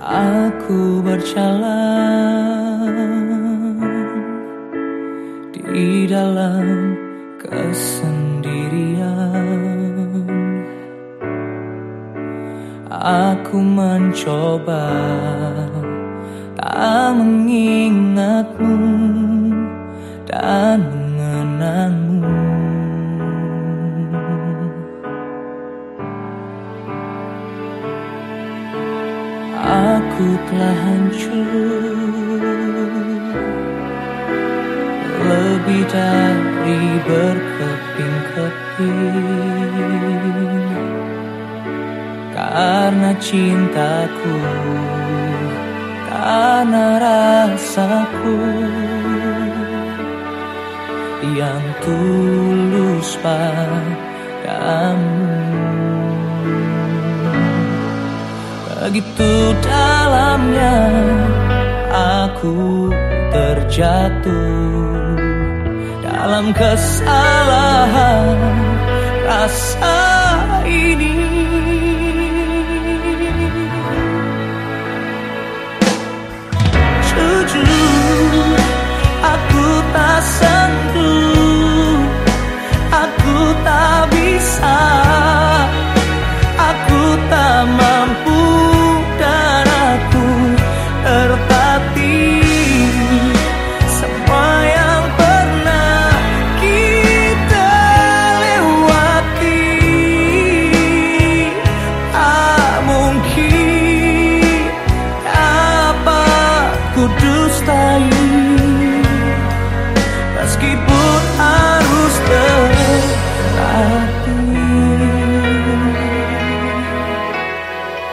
Aku berjalan di dalam kesendirian. Aku mencoba tak mengingatmu dan mengenangmu. Telah hancur. Lebih dari berkeping-keping. Karena cintaku Karena rasaku Yang tulus padamu. Begitu dalamnya aku terjatuh dalam kesalahan rasa